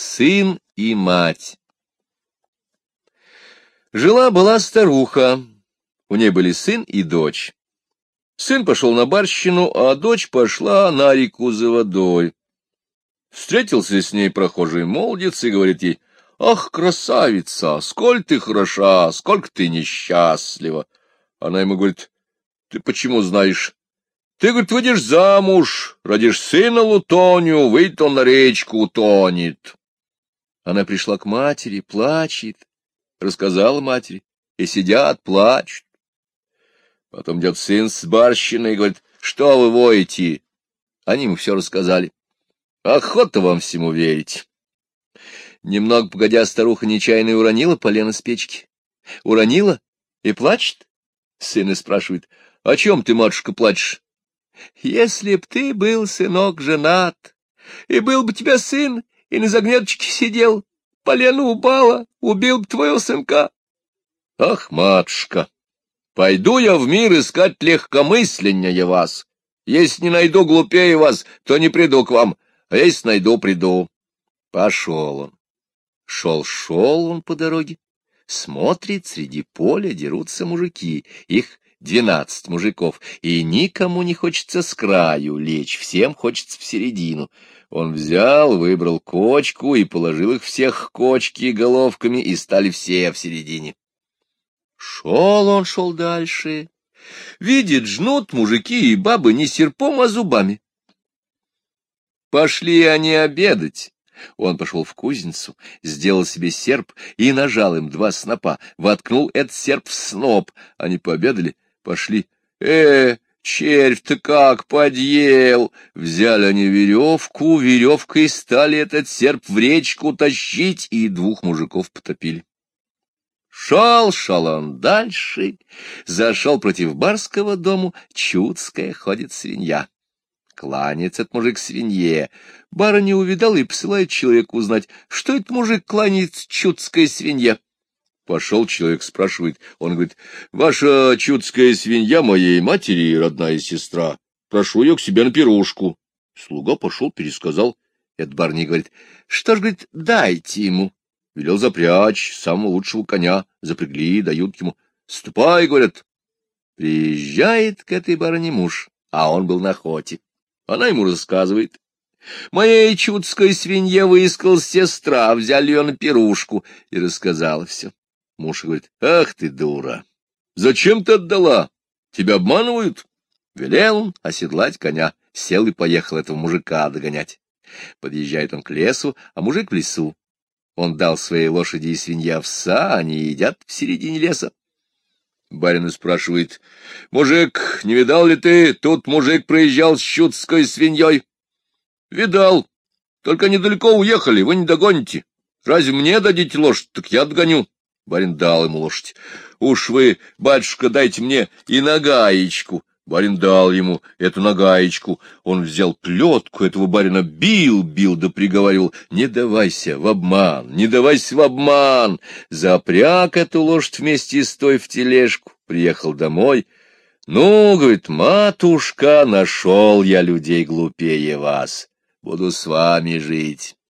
Сын и мать. Жила-была старуха. У ней были сын и дочь. Сын пошел на барщину, а дочь пошла на реку за водой. Встретился с ней прохожий молодец и говорит ей, «Ах, красавица, сколь ты хороша, сколько ты несчастлива!» Она ему говорит, «Ты почему знаешь?» «Ты, говорит, выйдешь замуж, родишь сына Лутонию, выйдет он на речку, утонет». Она пришла к матери, плачет, рассказала матери, и сидят, плачут. Потом идет сын с барщиной и говорит, что вы воете? Они ему все рассказали. Охота вам всему верить. Немного погодя, старуха нечаянно уронила полено с печки. Уронила и плачет? Сын и спрашивает, о чем ты, матушка, плачешь? Если б ты был, сынок, женат, и был бы тебя сын, и на загнеточке сидел, полено упало, убил бы твоего сынка. Ах, матушка, пойду я в мир искать легкомысленнее вас. Если не найду глупее вас, то не приду к вам, а если найду, приду. Пошел он. Шел-шел он по дороге, смотрит, среди поля дерутся мужики, их двенадцать мужиков, и никому не хочется с краю лечь, всем хочется в середину. Он взял, выбрал кочку и положил их всех кочки головками, и стали все в середине. Шел он, шел дальше. Видит, жнут мужики и бабы не серпом, а зубами. Пошли они обедать. Он пошел в кузницу, сделал себе серп и нажал им два снопа, воткнул этот серп в сноп. Они пообедали, пошли. Э, червь-то как подъел! Взяли они веревку, веревкой стали этот серп в речку тащить, и двух мужиков потопили. Шел, шел он дальше, зашел против барского дому, чудская ходит свинья. Кланяется этот мужик свинье. Барыня увидала и посылает человека узнать, что этот мужик кланяется чудская свинья. Пошел человек, спрашивает, он говорит, «Ваша чудская свинья моей матери, родная сестра, прошу ее к себе на пирушку». Слуга пошел, пересказал. Этот барыня говорит, «Что ж, говорит, дайте ему». Велел запрячь самого лучшего коня, запрягли, дают ему. «Ступай», — говорят. Приезжает к этой барыне муж, а он был на охоте. Она ему рассказывает. Моей чудской свинье выискал сестра, взяли ее на пирушку и рассказала все. Муж говорит, ах ты дура, зачем ты отдала? Тебя обманывают? Велел он оседлать коня, сел и поехал этого мужика догонять. Подъезжает он к лесу, а мужик в лесу. Он дал своей лошади и свинья овса, они едят в середине леса. Барин спрашивает, «Мужик, не видал ли ты, тут мужик проезжал с чудской свиньей?» «Видал, только недалеко уехали, вы не догоните. Разве мне дадите лошадь, так я догоню». Барин дал ему лошадь. «Уж вы, батюшка, дайте мне и нагаечку». Барин дал ему эту нагаечку. Он взял плетку, этого барина бил, бил, да приговаривал, «Не давайся в обман, не давайся в обман!» Запряг эту лошадь вместе с той в тележку, приехал домой. «Ну, — говорит, — матушка, нашел я людей глупее вас, буду с вами жить».